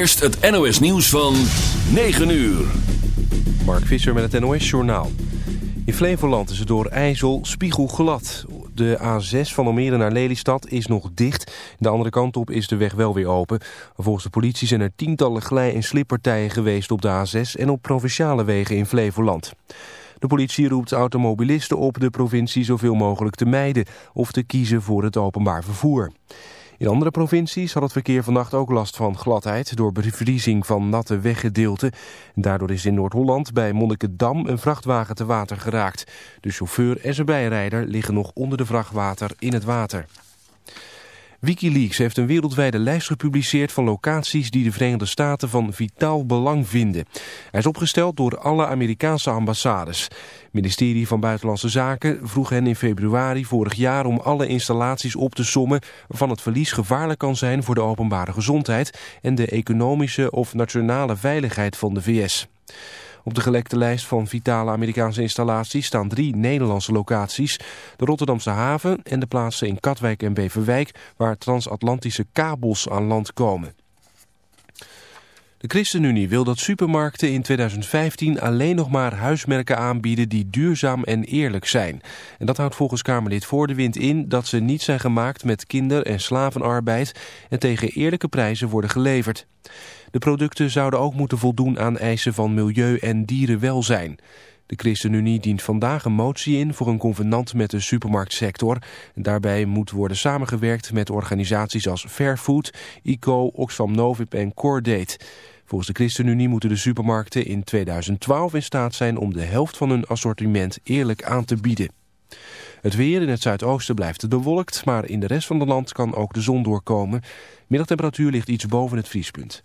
eerst het NOS nieuws van 9 uur. Mark Visser met het NOS Journaal. In Flevoland is het door IJssel spiegelglad. De A6 van Almere naar Lelystad is nog dicht. De andere kant op is de weg wel weer open. Volgens de politie zijn er tientallen glij- en slippartijen geweest op de A6... en op provinciale wegen in Flevoland. De politie roept automobilisten op de provincie zoveel mogelijk te mijden... of te kiezen voor het openbaar vervoer. In andere provincies had het verkeer vannacht ook last van gladheid... door bevriezing van natte weggedeelten. Daardoor is in Noord-Holland bij Monnikendam een vrachtwagen te water geraakt. De chauffeur en zijn bijrijder liggen nog onder de vrachtwater in het water. Wikileaks heeft een wereldwijde lijst gepubliceerd van locaties die de Verenigde Staten van vitaal belang vinden. Hij is opgesteld door alle Amerikaanse ambassades. Het ministerie van Buitenlandse Zaken vroeg hen in februari vorig jaar om alle installaties op te sommen waarvan het verlies gevaarlijk kan zijn voor de openbare gezondheid en de economische of nationale veiligheid van de VS. Op de gelekte lijst van vitale Amerikaanse installaties staan drie Nederlandse locaties. De Rotterdamse haven en de plaatsen in Katwijk en Beverwijk waar transatlantische kabels aan land komen. De ChristenUnie wil dat supermarkten in 2015 alleen nog maar huismerken aanbieden die duurzaam en eerlijk zijn. En dat houdt volgens Kamerlid Voor de Wind in dat ze niet zijn gemaakt met kinder- en slavenarbeid en tegen eerlijke prijzen worden geleverd. De producten zouden ook moeten voldoen aan eisen van milieu en dierenwelzijn. De ChristenUnie dient vandaag een motie in voor een convenant met de supermarktsector. Daarbij moet worden samengewerkt met organisaties als Fairfood, ICO, Oxfam Novib en Cordate. Volgens de ChristenUnie moeten de supermarkten in 2012 in staat zijn om de helft van hun assortiment eerlijk aan te bieden. Het weer in het zuidoosten blijft bewolkt, maar in de rest van het land kan ook de zon doorkomen. Middagtemperatuur ligt iets boven het vriespunt.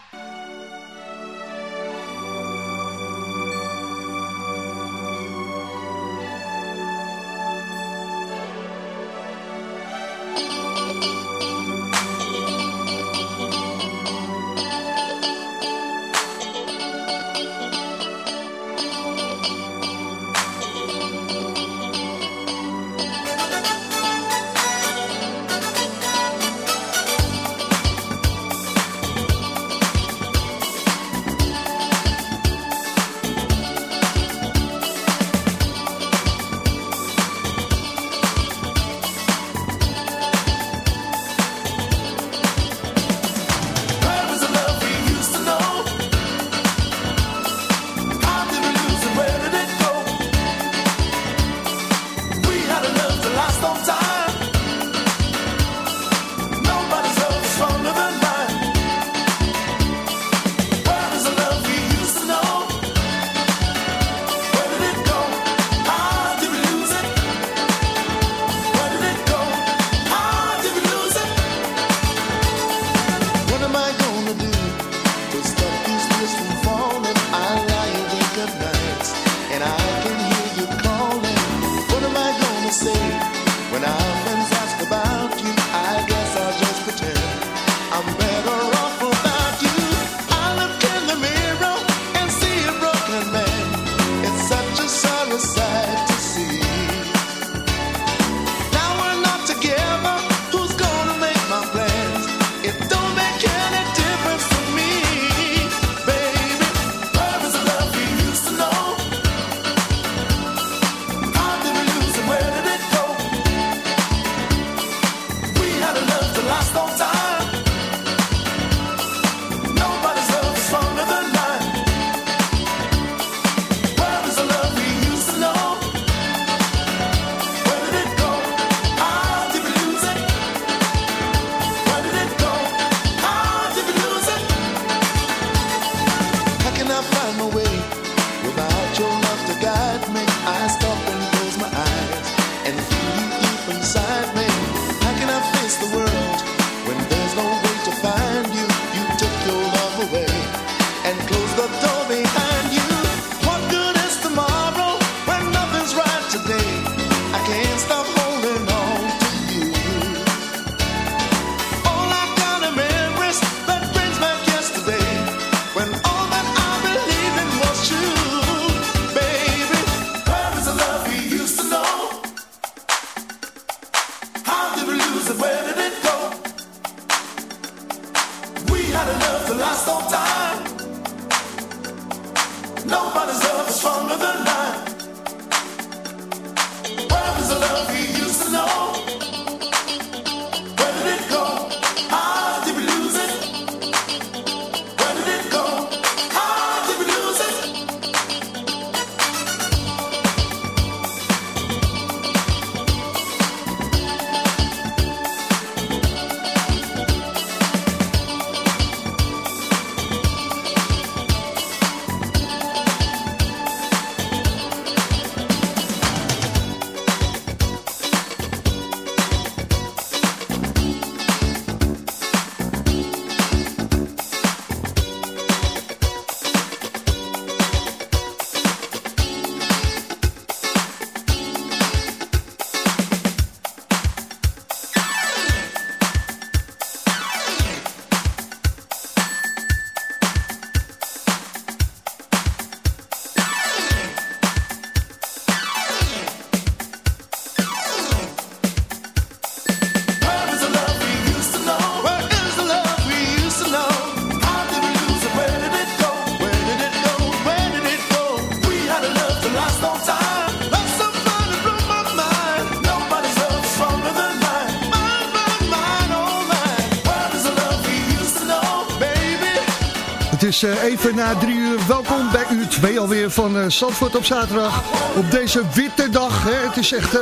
Even na drie uur. Welkom bij uur 2 alweer van uh, Zandvoort op zaterdag. Op deze witte dag. Hè. Het is echt uh,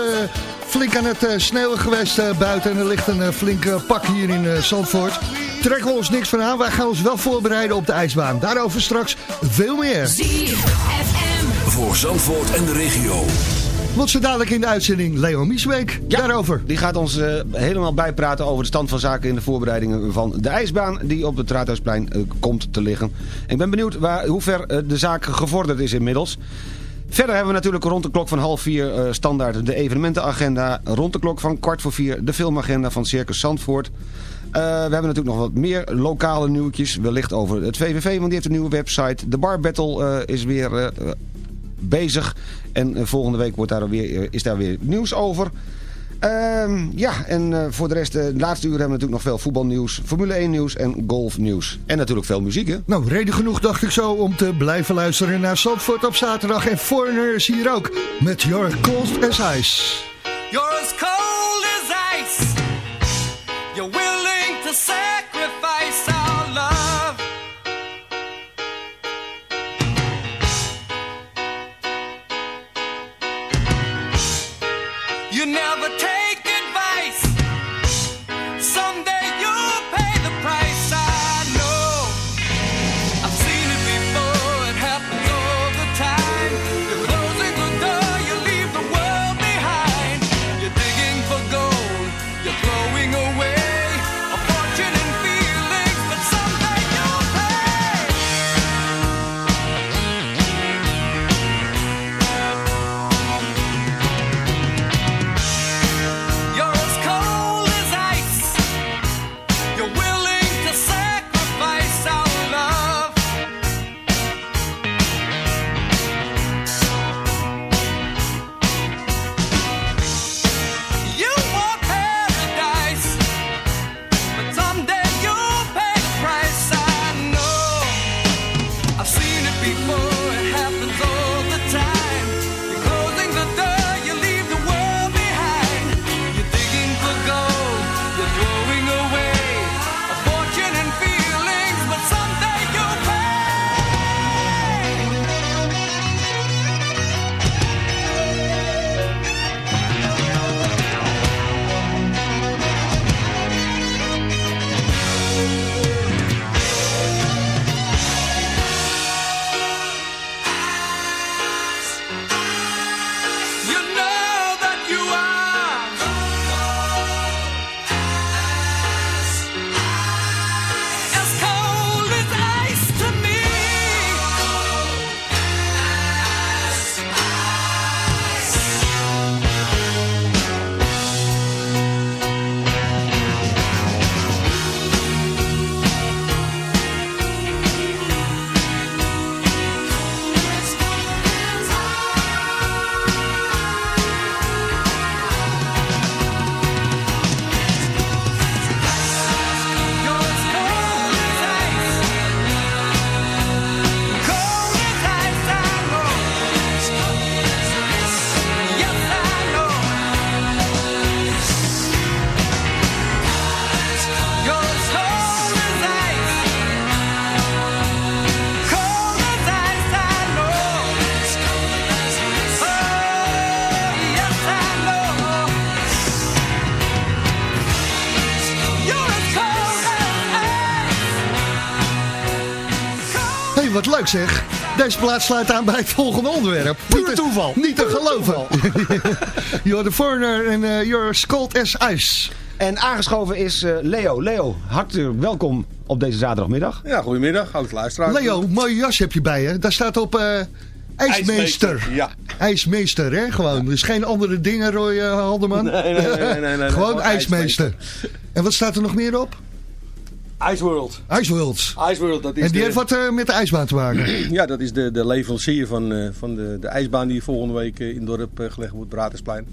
flink aan het sneeuwen geweest buiten. En er ligt een flink pak hier in Zandvoort. Trekken we ons niks van aan. Wij gaan ons wel voorbereiden op de ijsbaan. Daarover straks veel meer. ZFM voor Zandvoort en de regio. Wat ze dadelijk in de uitzending Leo Miesweek. Ja, Daarover. Die gaat ons uh, helemaal bijpraten over de stand van zaken in de voorbereidingen van de ijsbaan die op het Raadhuisplein uh, komt te liggen. Ik ben benieuwd waar, hoe ver uh, de zaak gevorderd is inmiddels. Verder hebben we natuurlijk rond de klok van half vier standaard de evenementenagenda. Rond de klok van kwart voor vier de filmagenda van Circus Zandvoort. we hebben natuurlijk nog wat meer lokale nieuwtjes. Wellicht over het VVV, want die heeft een nieuwe website. De Bar Battle is weer bezig. En eh, volgende week wordt daar weer, eh, is daar weer nieuws over. Uh, ja, en uh, voor de rest, de laatste uur hebben we natuurlijk nog veel voetbalnieuws, Formule 1 nieuws en golfnieuws. En natuurlijk veel muziek, hè? Nou, reden genoeg dacht ik zo om te blijven luisteren naar Zandvoort op zaterdag. En Foreigner is hier ook met Your Cold as Ice. You're as cold as ice. Zeg. Deze plaats sluit aan bij het volgende onderwerp. Puur Niet te- toeval. Niet te geloven. You're the foreigner en uh, you're as cold as ice. En aangeschoven is eh, Leo. Leo, hartelijk welkom op deze zaterdagmiddag. Ja, goedemiddag, oud luisteraar. Leo, mooie jas heb je bij je. Daar staat op eh, ijsmeester. Ja. IJsmeester, hè? Gewoon. Dus geen andere dingen, Roy Haldeman. Nee, nee, nee, nee, nee, nee, Gewoon gewoon ijsmeester. En wat staat er nog meer op? Ice World. Ice Worlds. Ice World, dat is, En die de, heeft wat eh, met de ijsbaan te maken. ja, dat is de, de leverancier van, eh, van de, de ijsbaan die volgende week eh, in het dorp gelegd wordt, Bratersplein.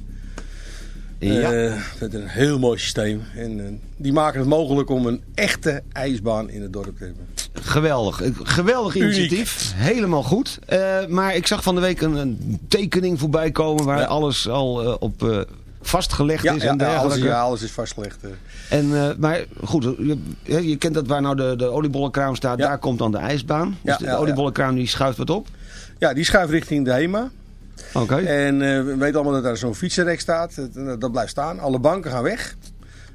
Ja. Eh, dat is een heel mooi systeem. En die maken het mogelijk om een echte ijsbaan in het dorp te hebben. Geweldig. Een Geweldig Uniek. initiatief. Helemaal goed. Eh, maar ik zag van de week een, een tekening voorbij komen waar Ja. alles al op eh, vastgelegd Ja, is en ja, alles, ja, alles is vastgelegd. eh. En, eh, maar goed, je, je kent dat waar nou de, de oliebollenkraam staat, daar komt dan de ijsbaan. Dus de, oliebollenkraam die schuift wat op. Ja, die schuift richting de HEMA. Oké. En eh, we weten allemaal dat daar zo'n fietsenrek staat. Dat, dat blijft staan. Alle banken gaan weg.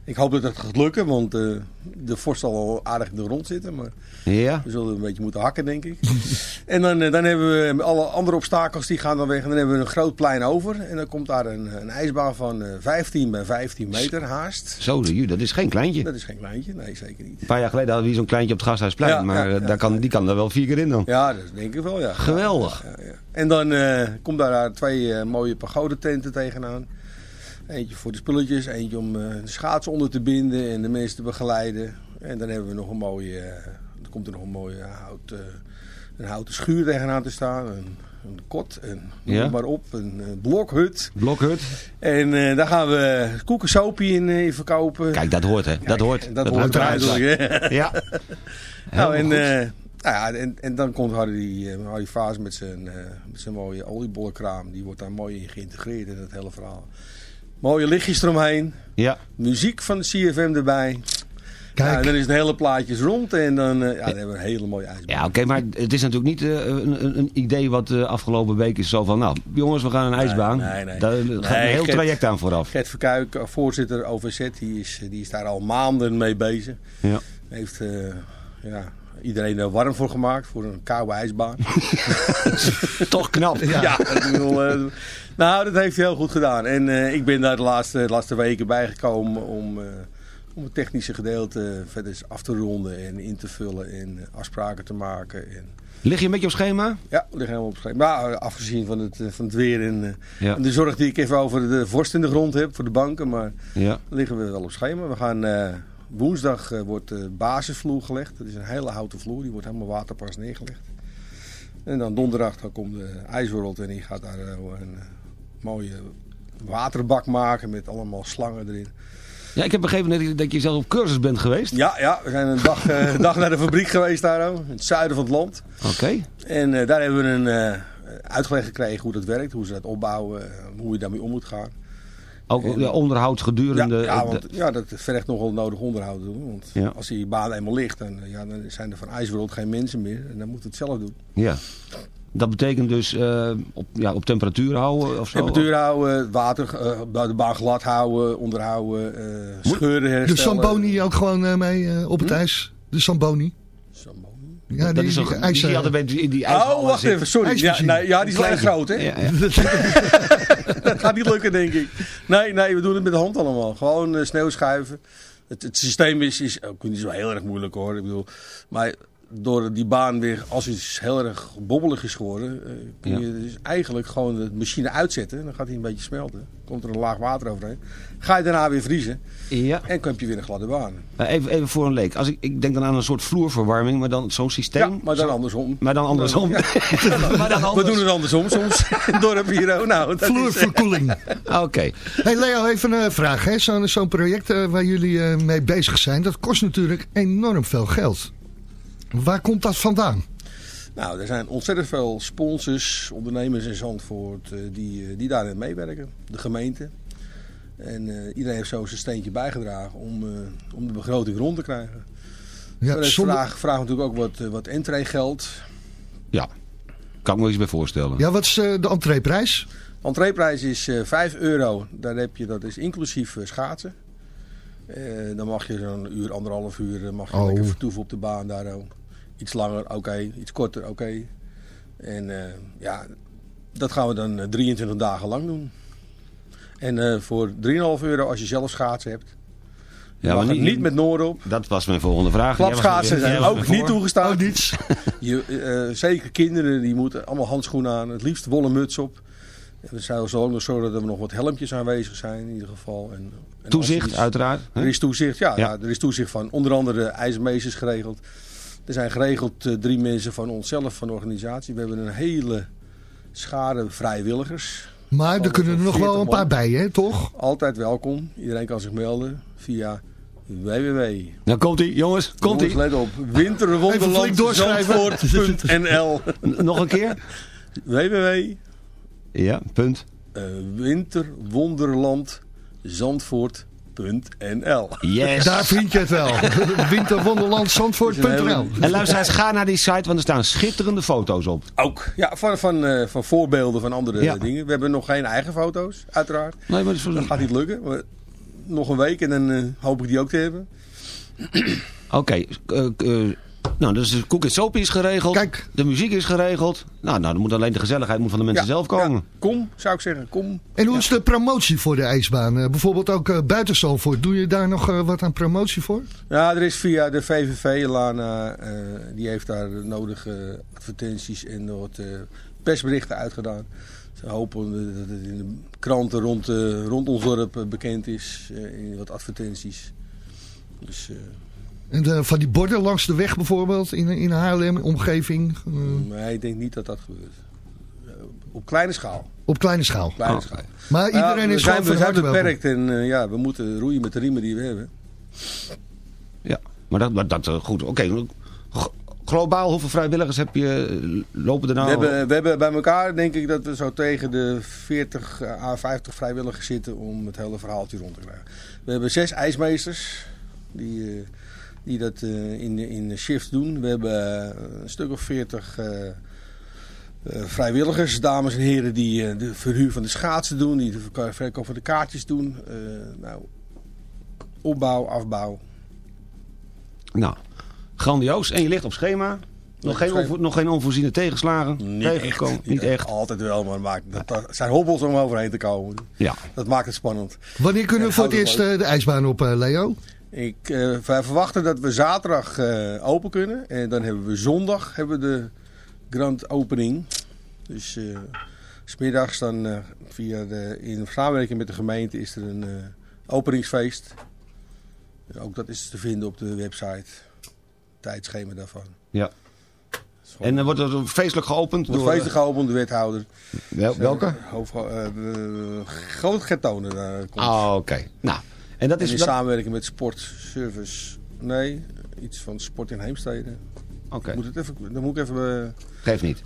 Ik hoop dat het gaat lukken, want eh, de vorst zal al aardig in de grond zitten. Maar Ja. we zullen een beetje moeten hakken, denk ik. en dan, eh, dan hebben we alle andere obstakels, die gaan dan weg. En dan hebben we een groot plein over. En dan komt daar een, een ijsbaan van eh, 15 bij 15 meter haast. Zo, dat is geen kleintje. Dat is geen kleintje, nee zeker niet. Een paar jaar geleden hadden we zo'n kleintje op het Gasthuisplein. Ja, maar ja, eh, daar kan, die kan er wel vier keer in dan. Ja, dat denk ik wel, ja. Geweldig. Ja, ja. En dan eh komt daar twee eh, mooie pagodententen tegenaan. Eentje voor de spulletjes, eentje om eh, de schaatsen onder te binden en de mensen te begeleiden. En dan hebben we nog een mooie, eh, er komt er nog een mooie hout, eh, een houten schuur tegenaan te staan. Een, een kot, en noem Ja. maar op, een blokhut. Blokhut. En daar gaan we koekensopie in, in verkopen. Kijk, dat hoort hè. dat hoort. Dat, hoort hè. Ja. Nou, en, nou ja, en, en dan komt Harry, Harry Vaas met zijn, met zijn mooie oliebollenkraam. Die wordt daar mooi in geïntegreerd in het hele verhaal. Mooie lichtjes eromheen. ja. Muziek van de CFM erbij. Kijk. Ja, en dan is het hele plaatje rond. En dan, eh, ja, dan hebben we een hele mooie ijsbaan. Ja, oké, maar het is natuurlijk niet eh, een, een, idee wat de afgelopen week is zo van... Nou, jongens, we gaan een ijsbaan. nee, nee. Daar gaat Nee, een heel Gert- traject aan vooraf. Gert Verkuik, eh, voorzitter OVZ, die is, die is daar al maanden mee bezig. Ja. Heeft eh, ja, iedereen er warm voor gemaakt, voor een koude ijsbaan. Toch knap. Ja, eh, nou, dat heeft hij heel goed gedaan. En eh, ik ben daar de laatste, de laatste weken bijgekomen om, eh, om het technische gedeelte verder eens af te ronden en in te vullen en afspraken te maken. En, Lig je een beetje op schema? ja, ligt helemaal op schema. Maar afgezien van het, van het weer en, Ja. en de zorg die ik even over de vorst in de grond heb voor de banken. Maar Ja. liggen we wel op schema. We gaan woensdag eh, wordt de basisvloer gelegd. Dat is een hele houten vloer. Die wordt helemaal waterpas neergelegd. En dan donderdag dan komt de IJswereld en die gaat daar eh, een eh, mooie waterbak maken met allemaal slangen erin. Ja, ik heb begrepen dat je, dat je zelf op cursus bent geweest. Ja, ja we zijn een dag, dag naar de fabriek geweest daar in het zuiden van het land. Oké. En daar hebben we een eh, uitgelegd gekregen hoe dat werkt, hoe ze dat opbouwen, hoe je daarmee om moet gaan. Ook En- ja, onderhoud Ja, gedurende... ja, de- want, ja, dat vergt nogal nodig onderhoud doen. Want Ja. als die baan eenmaal ligt, dan, eh, ja, dan zijn er van IJswereld geen mensen meer. En dan moet het zelf doen. ja. Dat betekent dus eh, op, ja, op temperatuur houden of zo? Temperatuur houden, water, eh, de baan glad houden, onderhouden, eh, scheuren De herstellen. Samboni ook gewoon eh, mee eh, op het Hm? ijs. De Samboni. Ja, dat die, is toch die die, ijs, die altijd bij die, Oh, wacht zit. even, sorry. Ja, ja die is wel erg groot, hè? Ja, ja. dat gaat niet lukken, denk ik. Nee, nee, we doen het met de hand allemaal. Gewoon eh, sneeuw schuiven. Het, het systeem is, is ook niet zo heel erg moeilijk hoor. Ik bedoel, maar door die baan weer, als iets heel erg bobbelig is geworden, eh, kun je dus eigenlijk gewoon de machine uitzetten. Dan gaat hij een beetje smelten. Komt er een laag water overheen. Ga je daarna weer vriezen. Ja. En dan heb je weer een gladde baan. Maar Even, even voor een leek. Als ik, ik denk dan aan een soort vloerverwarming, maar dan zo'n systeem. Ja, maar dan Zo- andersom. Maar dan andersom. Ja. maar dan We doen het andersom soms. In het dorp hier. oh, Nou, dat is, Vloerverkoeling. Oké. Hey Leo, even een vraag. hè. Zo'n zo'n project eh, waar jullie eh, mee bezig zijn, dat kost natuurlijk enorm veel geld. Waar komt dat vandaan? Nou, er zijn ontzettend veel sponsors, ondernemers in Zandvoort eh, die, eh, die daarin meewerken. De gemeente. En eh, iedereen heeft zo zijn steentje bijgedragen om, eh, om de begroting rond te krijgen. Ja, Ja, zonder- vraag, vraag natuurlijk ook wat, wat entreegeld. Ja. Kan ik me iets bij voorstellen. ja, wat is eh, de entreeprijs? Entreeprijs is eh 5 euro. Daar heb je, dat is inclusief schaatsen. Eh, dan mag je zo'n uur, anderhalf uur mag je Oh. lekker vertoeven op de baan daar ook. Iets langer, oké. Iets korter, oké. En eh, ja, dat gaan we dan eh, 23 dagen lang doen. En eh, voor 3,5 euro als je zelf schaatsen hebt. Ja, maar het niet met Noord op. Dat was mijn volgende vraag. Klapschaatsen zijn ook niet toegestaan. Oh, niets. Je, eh, zeker kinderen, die moeten allemaal handschoenen aan. Het liefst wollen muts op. En we zouden ook nog zorgen dat er nog wat helmpjes aanwezig zijn in ieder geval. En, en Toezicht, uiteraard. hè? Er is toezicht, ja, Ja. ja. Er is toezicht van onder andere ijsmeesters geregeld. Er zijn geregeld eh, drie mensen van onszelf, van de organisatie. We hebben een hele schare vrijwilligers. Maar er kunnen er nog wel 40 een paar man. bij, hè, toch? Altijd welkom. Iedereen kan zich melden via www. Nou komt ie, jongens. Komt ie. let op. Winterwonderland.nl Nog een keer. www. Ja, punt. eh, winterwonderland.nl Zandvoort.nl. Yes. Daar vind je het wel. Winterwonderlandzandvoort.nl En luisteraars, ga naar die site, want er staan schitterende foto's op. Ook, ja, van, van, eh, van voorbeelden van andere Ja. dingen. We hebben nog geen eigen foto's, uiteraard. Nee, maar dat is Dat gaat niet lukken. Maar nog een week en dan eh, hoop ik die ook te hebben. Oké, eh, eh, nou, dus de koek en soap is geregeld. Kijk. De muziek is geregeld. Nou, nou, dan moet alleen de gezelligheid moet van de mensen Ja, zelf komen. ja, kom, zou ik zeggen. Kom. En hoe is de promotie voor de ijsbaan? Eh, bijvoorbeeld ook eh, buiten Zandvoort. Doe je daar nog eh, wat aan promotie voor? Ja, er is via de VVV, Lana, eh, die heeft daar de nodige advertenties en wat eh, persberichten uitgedaan. Ze hopen dat het in de kranten rond, eh, rond ons dorp bekend is, eh, in wat advertenties. Dus eh, En eh, van die borden langs de weg bijvoorbeeld in, in Haarlem, omgeving, eh, maar ik denk niet dat dat gebeurt. Eh, op kleine schaal. op kleine schaal. Kleine Oh. schaal. Maar iedereen is gewoon we zijn beperkt en ja, we moeten roeien met de riemen die we hebben. Ja, maar dat, maar dat goed. Oké, globaal, hoeveel vrijwilligers heb je, lopen er nou? We hebben, we hebben bij elkaar denk ik dat we zo tegen de 40 à 50 vrijwilligers zitten om het hele verhaaltje rond te krijgen. We hebben zes ijsmeesters die, eh, die dat eh, in, de- in de shift doen. We hebben eh, een stuk of 40 eh, eh, vrijwilligers, dames en heren, die eh, de verhuur van de schaatsen doen, die de verko- verkoop van de kaartjes doen. Eh, nou, opbouw, afbouw. Nou, grandioos. En je ligt op schema. Nog, geen, schema. nog geen onvoorziene tegenslagen? Niet echt. tegengekomen? Niet echt. Altijd wel, maar het maakt, dat, dat zijn hobbels om overheen te komen. Ja. Dat maakt het spannend. Wanneer kunnen we voor het eerst eh, de ijsbaan op, eh, Leo? Ik eh, wij verwachten dat we zaterdag eh, open kunnen. En dan hebben we zondag hebben we de grand opening. Dus eh, s smiddags dan eh, via de, in samenwerking met de gemeente is er een eh, openingsfeest. Ook dat is te vinden op de website. Tijdschema daarvan. ja. En dan wordt het feestelijk geopend wordt door... feestelijk geopend, de wethouder. Wel- welke? Hoofd, eh, de- groot komt. Ah, oké. Nou, en dat en is... in dat- samenwerking met Sportservice. Nee, iets van Sport in Heemstede. Oké, Moet het even, dan moet ik even... eh, geeft niet.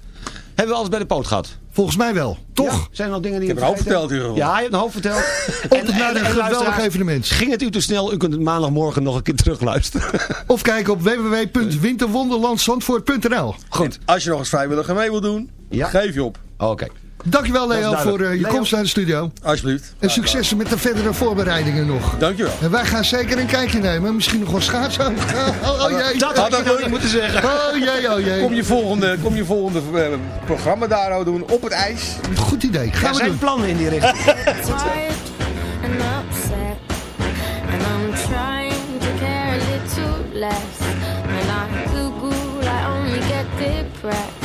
Hebben we alles bij de poot gehad? Volgens mij wel, toch? Ja? Zijn er nog dingen die Ik heb je een hoop verteld in ieder geval. Ja, je hebt een hoop verteld. Op naar een geweldig evenement. Ging het u te snel? U kunt het maandagmorgen nog een keer terugluisteren. Of kijk op www.winterwonderlandzandvoort.nl Goed. Als je nog eens vrijwilliger mee wil doen, Ja. geef je op. Oké. Dankjewel Leo voor eh, je Leo. komst naar de studio. Alsjeblieft. En succes met de verdere voorbereidingen nog. Dankjewel. En wij gaan zeker een kijkje nemen. Misschien nog wel schaatsen. Oh, oh jee. Dat had ik nog niet moeten zeggen. Oh jee, oh jee. Kom je volgende, kom je volgende eh, programma daar nou doen op het ijs. Goed idee. Gaan Er we zijn doen. plannen in die richting. tired and upset, and I'm trying to care a little less. When I Google, I only get depressed.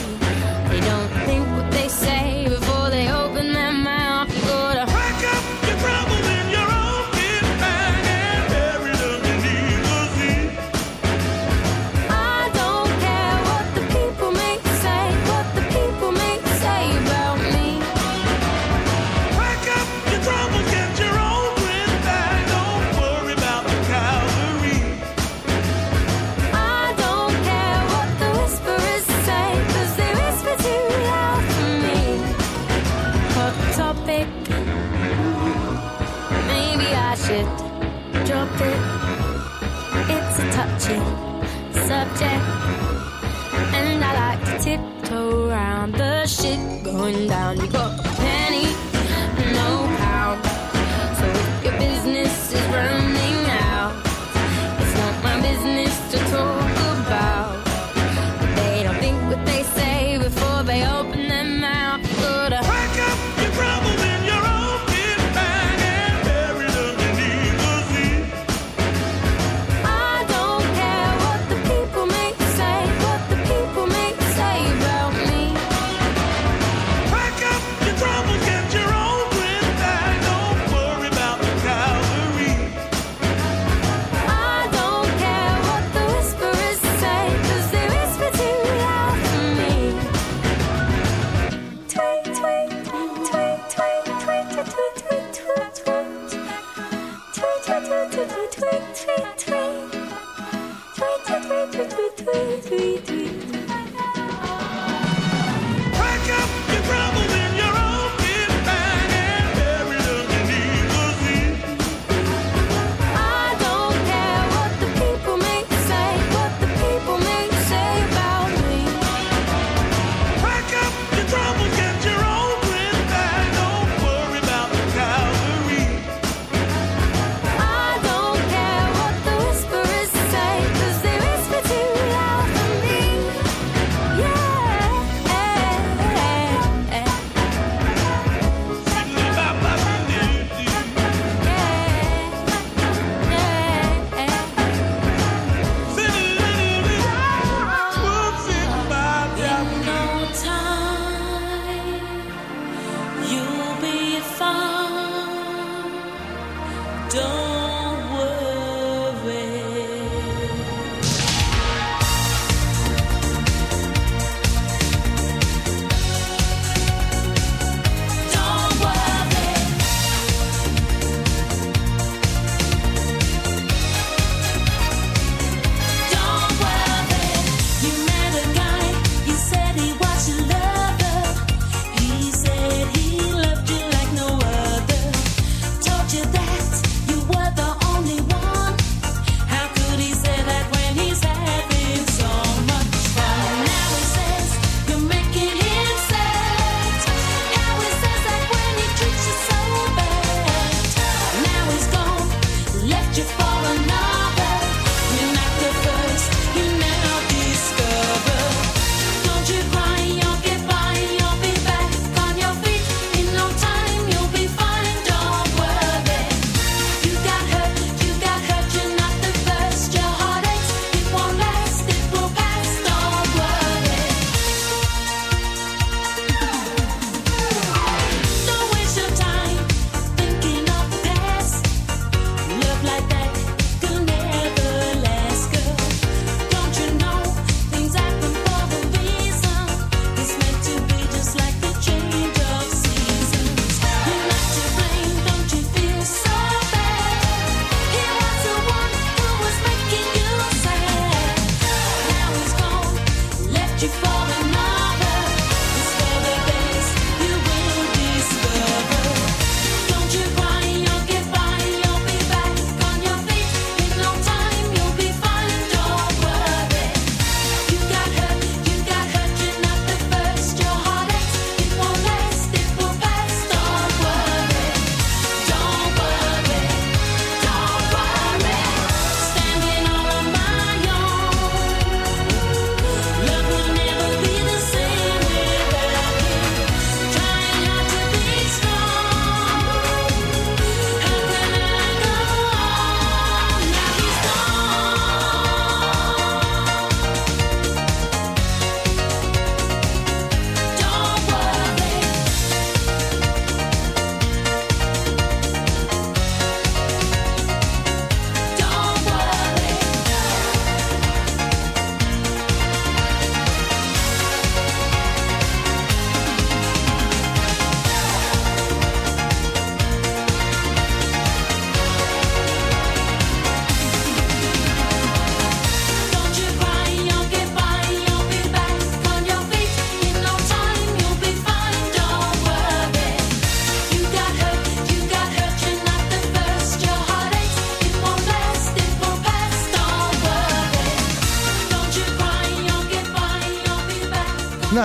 topic, maybe I should drop it. It's a touchy subject, and I like to tiptoe around the shit going down. You got a penny, no pound. So if your business is running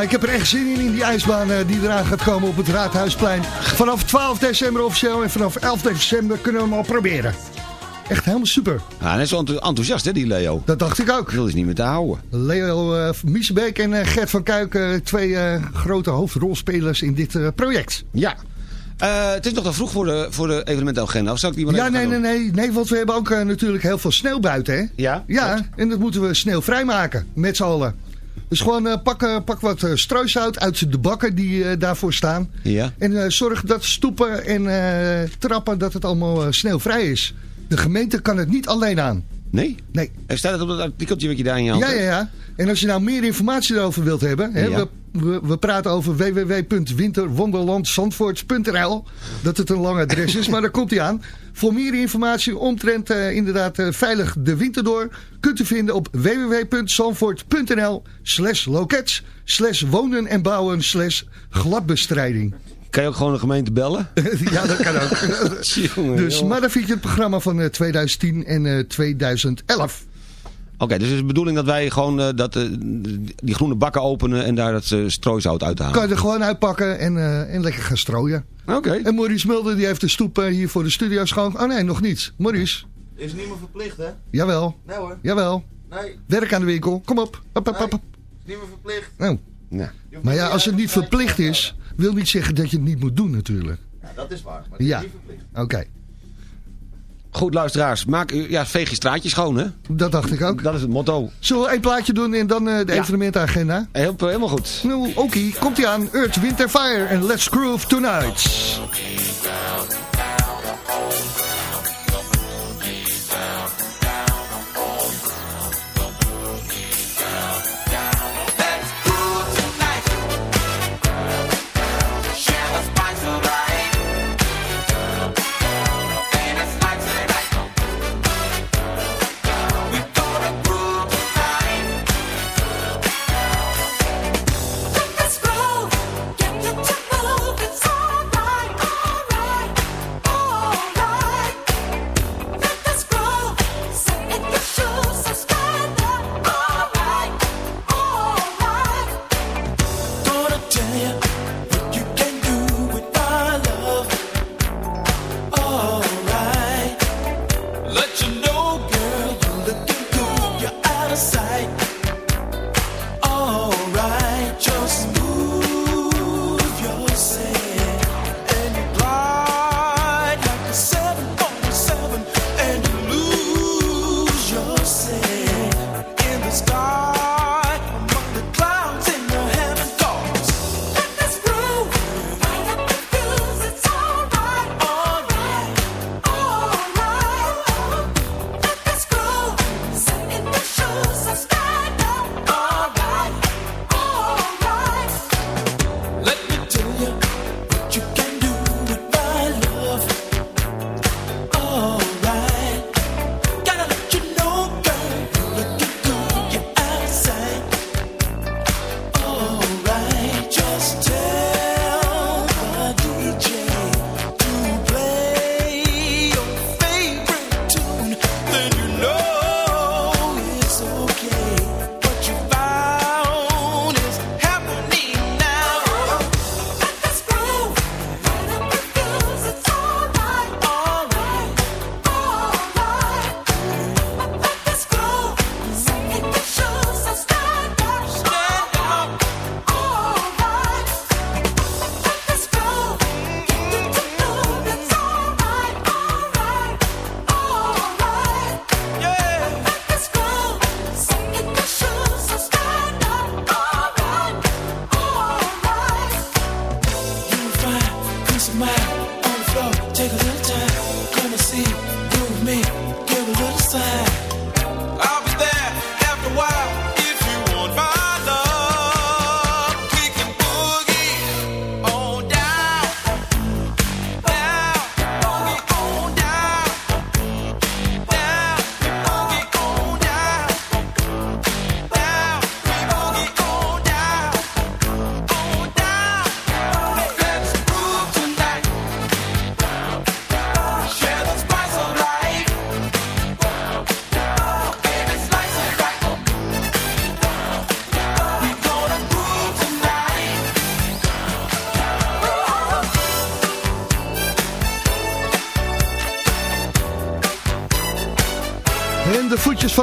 ik heb er echt zin in, in die ijsbaan eh, die eraan gaat komen op het Raadhuisplein. Vanaf 12 december officieel en vanaf 11 december kunnen we hem al proberen. Echt helemaal super. Ja, hij is zo enthou- enthousiast, hè, die Leo. Dat dacht ik ook. Dat is niet meer te houden. Leo eh Miesebeek en eh, Gert van Kuik, twee grote hoofdrolspelers in dit project. Ja. Het is nog te vroeg voor de, voor de evenementenagenda. Of zal ik die maar Ja, nee, nee, nee, nee, want we hebben ook natuurlijk heel veel sneeuw buiten, hè? Ja? Ja, en dat moeten we snel vrijmaken, met z'n allen. Dus gewoon eh, pak, eh, pak wat strooisout uit de bakken die daarvoor staan. Ja. En zorg dat stoepen en trappen, dat het allemaal sneeuwvrij is. De gemeente kan het niet alleen aan. Nee? Nee. Er staat het op dat artikeltje wat je daar in je hand Ja, ja, ja. En als je nou meer informatie erover wilt hebben... Hè, Ja. we, we, we praten over www.winterwonderlandzandvoort.nl Dat het een lang adres is, maar daar komt hij aan. Voor meer informatie omtrent eh, inderdaad eh, veilig de winter door... kunt u vinden op www.zandvoort.nl slash lokets slash wonen en bouwen slash gladbestrijding. Kan je ook gewoon de gemeente bellen? ja, dat kan ook. Dus, maar dan vind je het programma van eh, 2010 en eh, 2011. Oké, dus het is de bedoeling dat wij gewoon eh, dat, eh, die groene bakken openen en daar dat uh, strooisout uit halen. Kan je er gewoon uitpakken en, eh, en lekker gaan strooien. Oké. En Maurice Mulder die heeft de stoep eh, hier voor de studio schoon. Oh nee, nog niet. Maurice. Is niet meer verplicht, hè? Jawel. Nee hoor. Jawel. Nee, Werk aan de winkel. Kom op. Hop, hop, hop, is niet meer verplicht. Nou. Hoeft Maar ja, als het niet verplicht is, wil niet zeggen dat je het niet moet doen natuurlijk. Ja, dat is waar. Maar het Ja. is niet verplicht. Oké. Goed, luisteraars. Maak, u- ja, veeg je straatje schoon, hè? Dat dacht ik ook. Dat is het motto. Zullen we één plaatje doen en dan eh, de Ja. evenementagenda? Heel, helemaal goed. Nou, oké. Komt ie aan. Earth, and Fire en Let's Groove Tonight.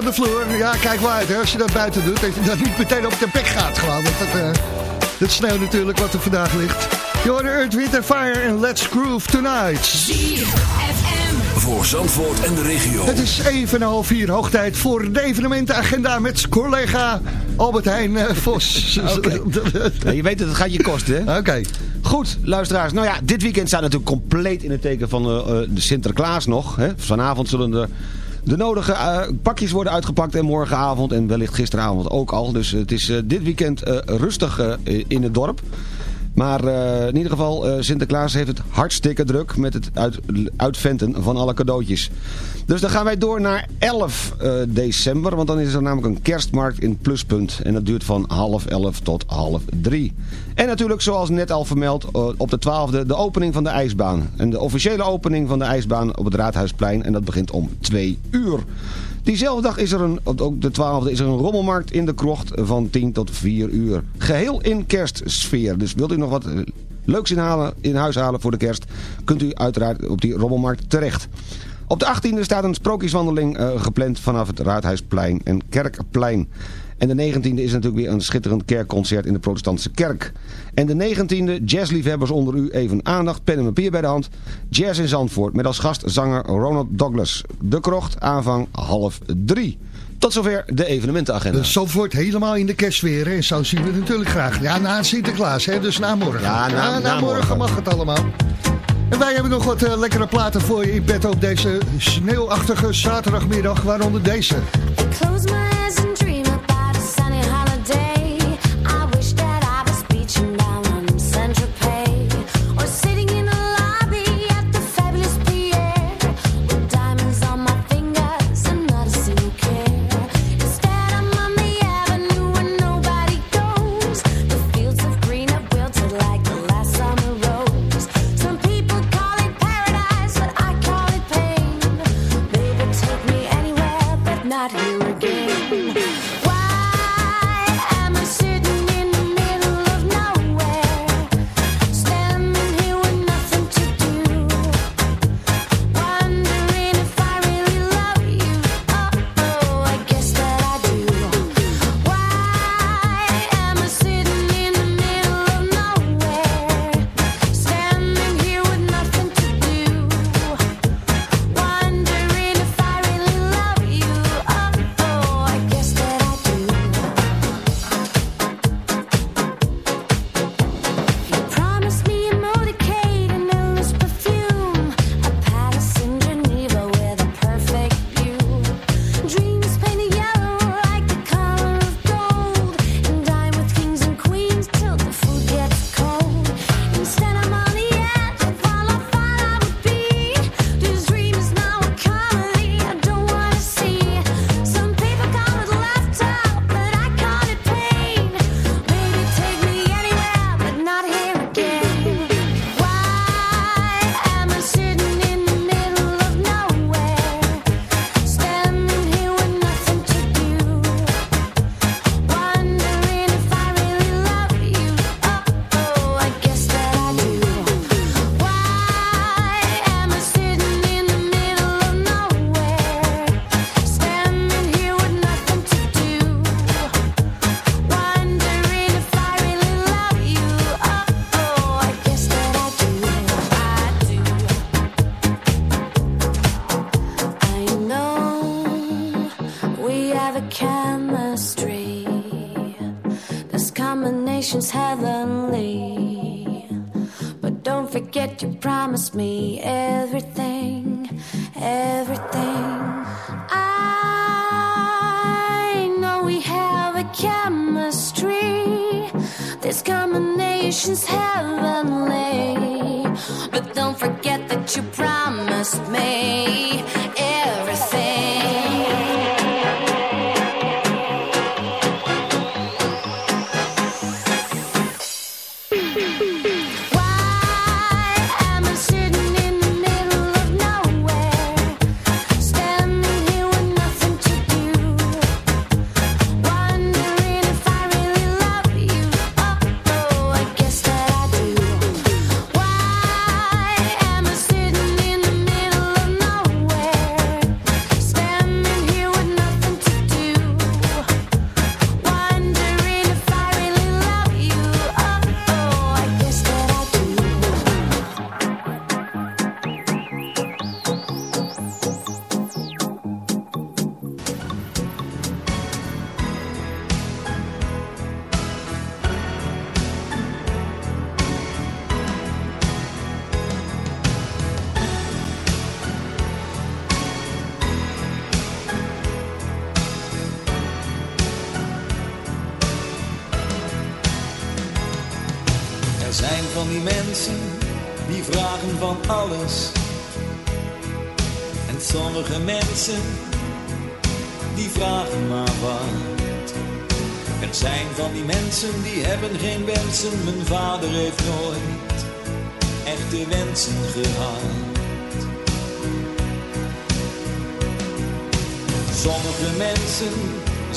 Van de vloer. Ja, kijk maar uit hè, als je dat buiten doet. Dat je dan niet meteen op de bek gaat gewoon. Want dat, eh, dat sneeuw natuurlijk wat er vandaag ligt. Je hoorde Earth, Wind Fire en Let's Groove Tonight. Voor Zandvoort en de regio. Het is even een half uur hoogtijd voor de evenementenagenda met collega Albert Heijn eh, Vos. Ja, je weet dat het gaat je kosten, hè? Oké. Goed, luisteraars. Nou ja, dit weekend staat natuurlijk compleet in het teken van eh, eh, de Sinterklaas nog. Hè? Vanavond zullen er de nodige eh, pakjes worden uitgepakt en morgenavond en wellicht gisteravond ook al. Dus het is eh, dit weekend eh, rustig in het dorp. Maar in ieder geval, Sinterklaas heeft het hartstikke druk met het uit, uitventen van alle cadeautjes. Dus dan gaan wij door naar 11 eh, december, want dan is er namelijk een kerstmarkt in Pluspunt. En dat duurt van half 11 tot half 3. En natuurlijk, zoals net al vermeld, eh, op de 12e de opening van de ijsbaan. En de officiële opening van de ijsbaan op het Raadhuisplein. En dat begint om 2 uur. Diezelfde dag is er een, ook de 12e, is er een rommelmarkt in de krocht van 10 tot 4 uur. Geheel in kerstsfeer. Dus wilt u nog wat eh, leuks inhalen, in huis halen voor de kerst, kunt u uiteraard op die rommelmarkt terecht. Op de 18e staat een sprookjeswandeling eh, gepland vanaf het Raadhuisplein en Kerkplein. En de 19e is natuurlijk weer een schitterend kerkconcert in de protestantse kerk. En de 19e, jazzliefhebbers onder u even aandacht, pen en papier bij de hand. Jazz in Zandvoort met als gast zanger Ronald Douglas. De krocht, aanvang half drie. Tot zover de evenementenagenda. Zandvoort helemaal in de kerstsfeer. En zo zien we het natuurlijk graag. Ja, na Sinterklaas, hè, dus na morgen. Ja, na- morgen. mag het allemaal. En wij hebben nog wat eh, lekkere platen voor je in bed op deze sneeuwachtige zaterdagmiddag. Waaronder deze.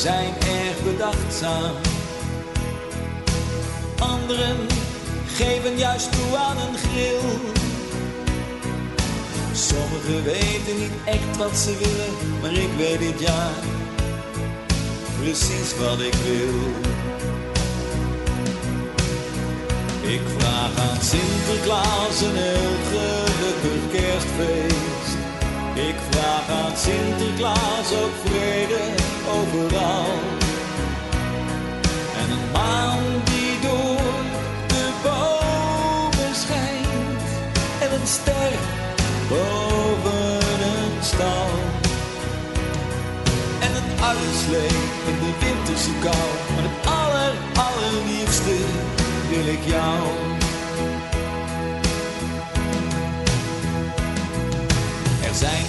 Zijn erg bedachtzaam. Anderen geven juist toe aan een grill. Sommigen weten niet echt wat ze willen, maar ik weet dit jaar precies wat ik wil. Ik vraag aan Sinterklaas een heel gelukkig kerstfeest. Vraag aan Sinterklaas ook vrede overal. En een maan die door de bomen schijnt. En een ster boven een stal. En een uitslee in de winterse kou. Maar het aller, allerliefste wil ik jou.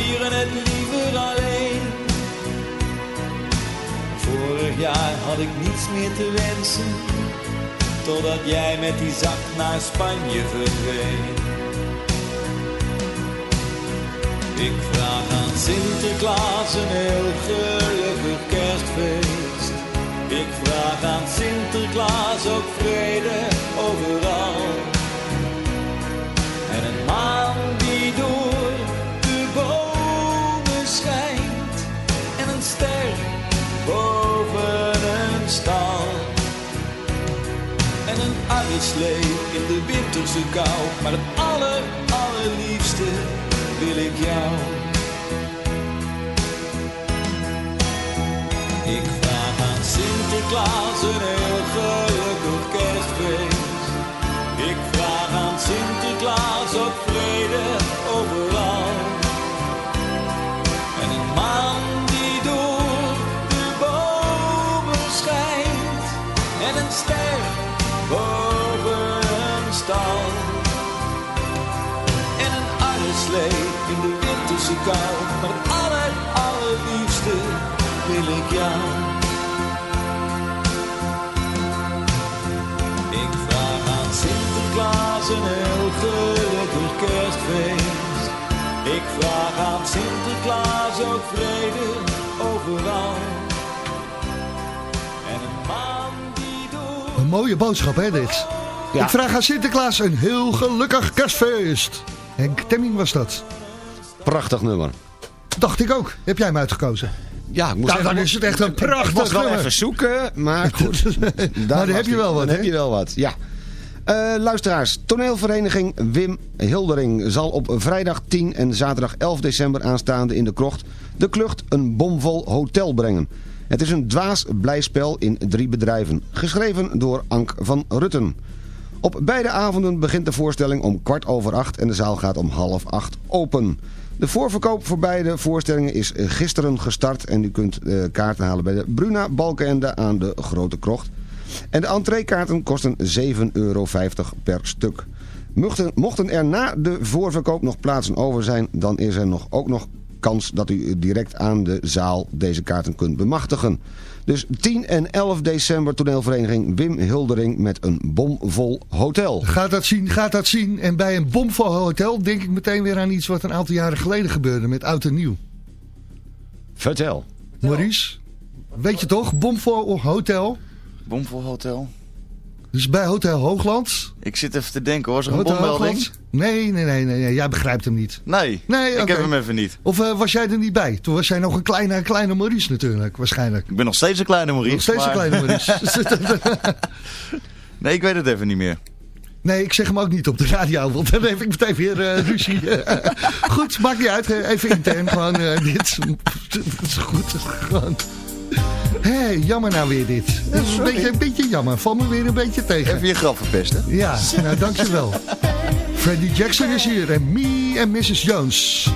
vieren het liever alleen. Vorig jaar had ik niets meer te wensen, totdat jij met die zak naar Spanje verdween. Ik vraag aan Sinterklaas een heel gelukkig kerstfeest. Ik vraag aan Sinterklaas ook vrede overal. En een maan die door Een uitslee in de winterse kou. Maar het aller, allerliefste wil ik jou. Ik vraag aan Sinterklaas een uitslee in de winterse kou. Maar het aller, allerliefste wil ik jou. Ik vraag aan Sinterklaas een heel gelukkig kerstfeest. Ik vraag aan Sinterklaas ook vrede overal. En een maan die door... Een mooie boodschap, hè, dit? Ja. Ik vraag aan Sinterklaas een heel gelukkig kerstfeest. Henk Temming was dat. Prachtig nummer. Dacht ik ook. Heb jij hem uitgekozen? Ja, ik moest Nou, dan is het echt een Ik prachtig was wel nummer. even zoeken, maar goed. Daar dan was heb je wel wat, Dan heb je wel wat, ja. Eh, luisteraars, toneelvereniging Wim Hildering zal op vrijdag 10 en zaterdag 11 december aanstaande in de krocht de klucht een bomvol hotel brengen. Het is een dwaas blijspel in drie bedrijven, geschreven door Ank van Rutten. Op beide avonden begint de voorstelling om kwart over acht en de zaal gaat om half acht open. De voorverkoop voor beide voorstellingen is gisteren gestart en u kunt eh, kaarten halen bij de Bruna Balkenende aan de Grote Krocht. En de entreekaarten kosten 7,50 euro per stuk. Mochten, mochten er na de voorverkoop nog plaatsen over zijn, dan is er nog, ook nog kans dat u direct aan de zaal deze kaarten kunt bemachtigen. Dus 10 en 11 december toneelvereniging Wim Hildering met een bomvol hotel. Gaat dat zien, gaat dat zien. En bij een bomvol hotel denk ik meteen weer aan iets wat een aantal jaren geleden gebeurde met Oud en Nieuw. Vertel. Maurice, weet je toch? Bomvol hotel. Bomvol Hotel. Dus bij Hotel Hoogland. Ik zit even te denken hoor, er een bommelding? Nee, nee, nee, nee, nee, jij begrijpt hem niet. Nee, ik heb hem even niet. Of eh, was jij er niet bij? Toen was jij nog een kleine, kleine Maurice natuurlijk, waarschijnlijk. Ik ben nog steeds een kleine Maurice. Nog steeds een kleine Maurice. nee, ik weet het even niet meer. Nee, ik zeg hem ook niet op de radio, want dan heb ik meteen weer eh, ruzie. Goed, maakt niet uit. Eh, even intern van dit. Dat is goed. Gewoon. Hé, jammer nou weer dit. Dat is een beetje, een beetje jammer. Val me weer een beetje tegen. Even je grap verpest, hè? Ja, nou dankjewel. Freddie Jackson is hier en me en Mrs. Jones.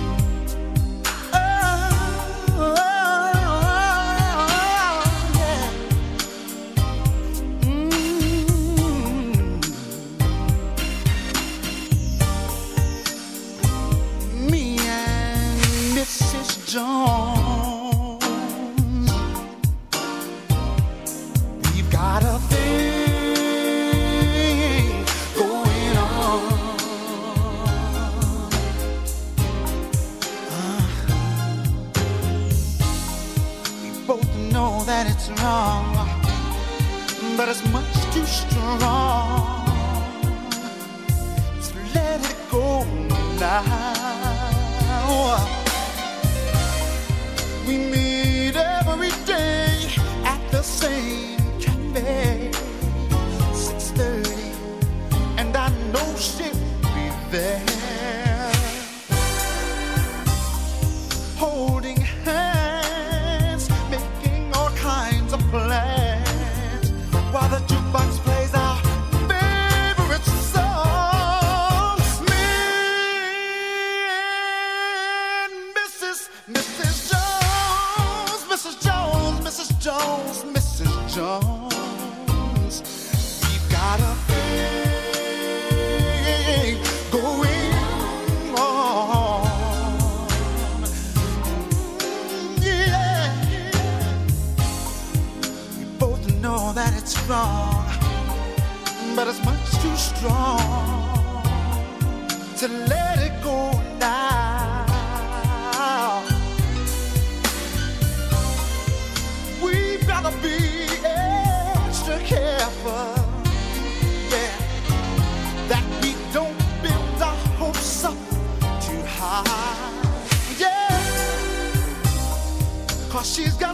strong to let it go now. We gotta be extra careful, yeah, that we don't build our hopes up too high. She's got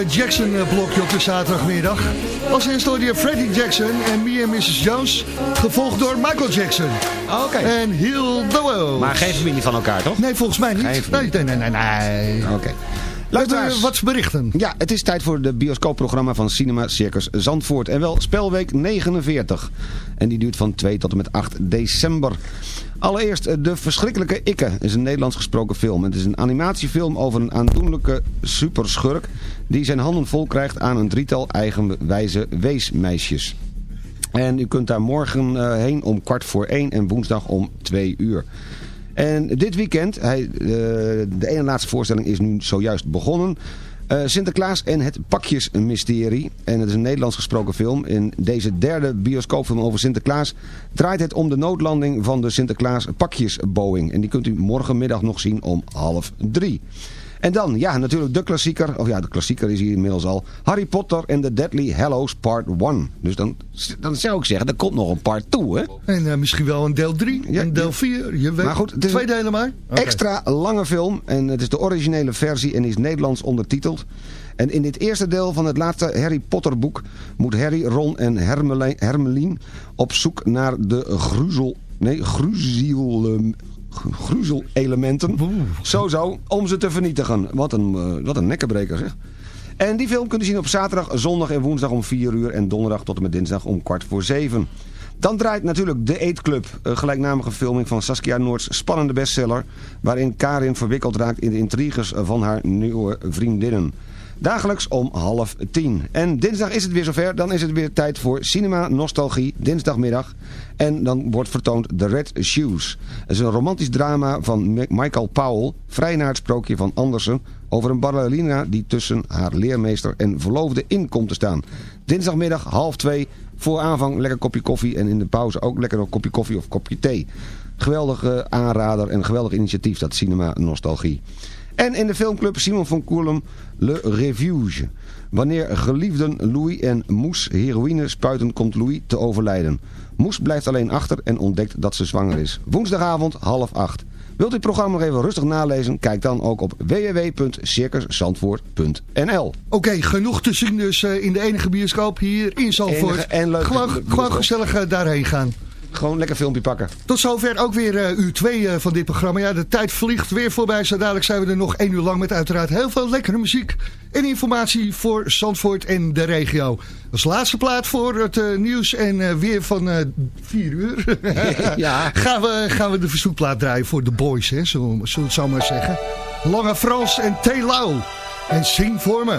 hè, zo'n eh, Jackson-blokje op de zaterdagmiddag. Als eerste hoorde je Freddie Jackson en Me and Mrs. Jones, gevolgd door Michael Jackson. Oké. En Heal the World. Maar geen familie van elkaar, toch? Nee, volgens mij niet. Nee, nee, nee, nee. nee. Oké. Luisteraars. Wat berichten? Ja, het is tijd voor de bioscoopprogramma van Cinema Circus Zandvoort. En wel spelweek 49. En die duurt van 2 tot en met 8 december. Allereerst eh, De Verschrikkelijke Ikke is een Nederlands gesproken film. Het is een animatiefilm over een aandoenlijke superschurk... die zijn handen vol krijgt aan een drietal eigenwijze weesmeisjes. En u kunt daar morgen eh, heen om kwart voor 1 en woensdag om 2 uur. En dit weekend, hij, eh, de ene laatste voorstelling is nu zojuist begonnen... Eh, Sinterklaas en het Pakjesmysterie. En het is een Nederlands gesproken film. In deze derde bioscoopfilm over Sinterklaas draait het om de noodlanding van de Sinterklaas pakjesboeing. En die kunt u morgenmiddag nog zien om half drie. En dan, ja, natuurlijk de klassieker. Of ja, de klassieker is hier inmiddels al. Harry Potter en the Deadly Hallows Part 1. Dus dan, dan zou ik zeggen, er komt nog een part 2, hè? En eh, misschien wel een deel 3, Ja, een deel ja. 4. Je weet, Maar goed, het is twee delen maar. Extra lange film. En het is de originele versie en is Nederlands ondertiteld. En in dit eerste deel van het laatste Harry Potter boek... moet Harry, Ron en Hermelien op zoek naar de gruzel... Nee, gruziel... gruzelelementen. Zo zo, om ze te vernietigen. Wat een, eh, wat een nekkenbreker zeg. En die film kunt u zien op zaterdag, zondag en woensdag om 4 uur... en donderdag tot en met dinsdag om kwart voor 7. Dan draait natuurlijk De Eetclub, een gelijknamige filming van Saskia Noords spannende bestseller... waarin Karin verwikkeld raakt in de intriges van haar nieuwe vriendinnen. Dagelijks om half tien. En dinsdag is het weer zover. Dan is het weer tijd voor Cinema Nostalgie, dinsdagmiddag. En dan wordt vertoond The Red Shoes. Het is een romantisch drama van Michael Powell, vrij naar het sprookje van Andersen... over een ballerina die tussen haar leermeester en verloofde in komt te staan. Dinsdagmiddag half twee, voor aanvang lekker kopje koffie... en in de pauze ook lekker een kopje koffie of kopje thee. Geweldige aanrader en geweldig initiatief, dat Cinema Nostalgie. En in de filmclub Simon van Koerlem Le Refuge. Wanneer geliefden Louis en Moes heroïne spuiten komt Louis te overlijden. Moes blijft alleen achter en ontdekt dat ze zwanger is. Woensdagavond half acht. Wilt u het programma nog even rustig nalezen? Kijk dan ook op www.circuszandvoort.nl Oké, genoeg te zien dus eh, in de enige bioscoop hier in Zandvoort. En gewoon, bioscoop. gewoon gezellig eh, daarheen gaan. Gewoon lekker filmpje pakken. Tot zover ook weer eh, uur 2 van dit programma. Ja, de tijd vliegt weer voorbij. Zo dadelijk zijn we er nog één uur lang met uiteraard heel veel lekkere muziek. En informatie voor Zandvoort en de regio. Als laatste plaat voor het eh, nieuws en eh, weer van eh 4 uur. Ja. gaan, we, gaan we de verzoekplaat draaien voor de boys, hè, zullen, we- het zo maar zeggen. Lange Frans en T. Lau. En zing voor me.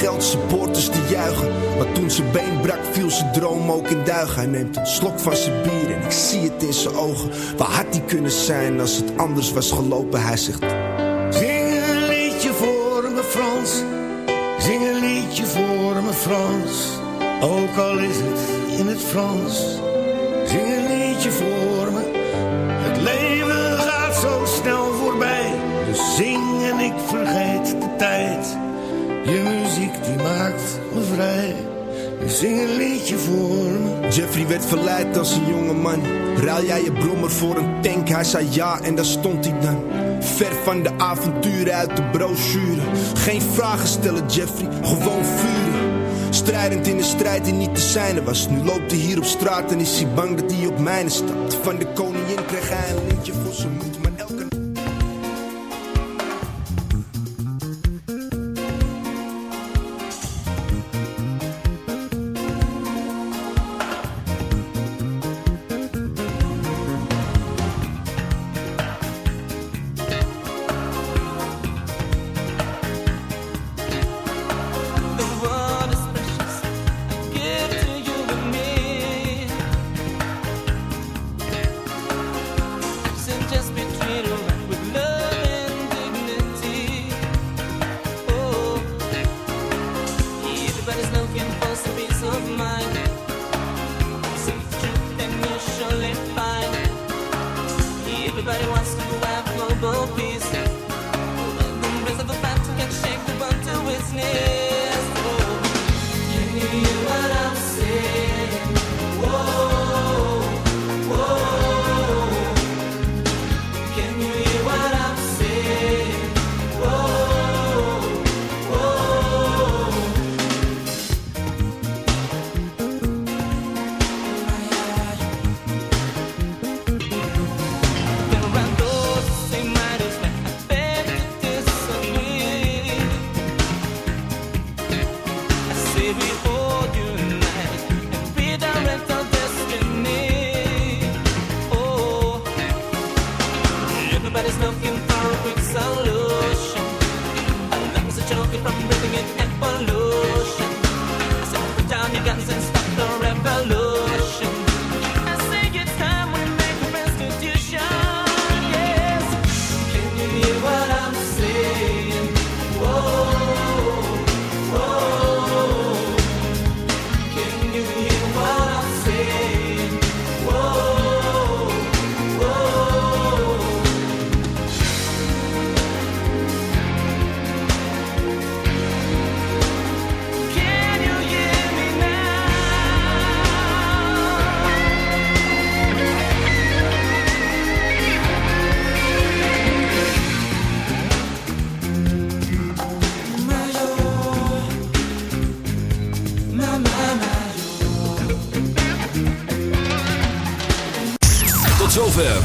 roem, geld, supporters die juichen. Maar toen zijn been brak, viel zijn droom ook in duigen. Hij neemt een slok van zijn bier en ik zie het in zijn ogen. Waar had hij kunnen zijn als het anders was gelopen? Hij zegt... Zing een liedje voor me Frans. Zing een liedje voor me Frans. Ook al is het in het Frans. Zing een liedje voor me. Jeffrey werd verleid als een jonge man. Ruil jij je brommer voor een tank? Hij zei ja en daar stond hij dan. Ver van de avonturen uit de brochure. Geen vragen stellen Jeffrey, gewoon vuren. Strijdend in de strijd die niet te zijne was. Nu loopt hij hier op straat en is hij bang dat hij op mijne stapt. Van de koningin kreeg hij een lintje voor zijn moed. simple piece.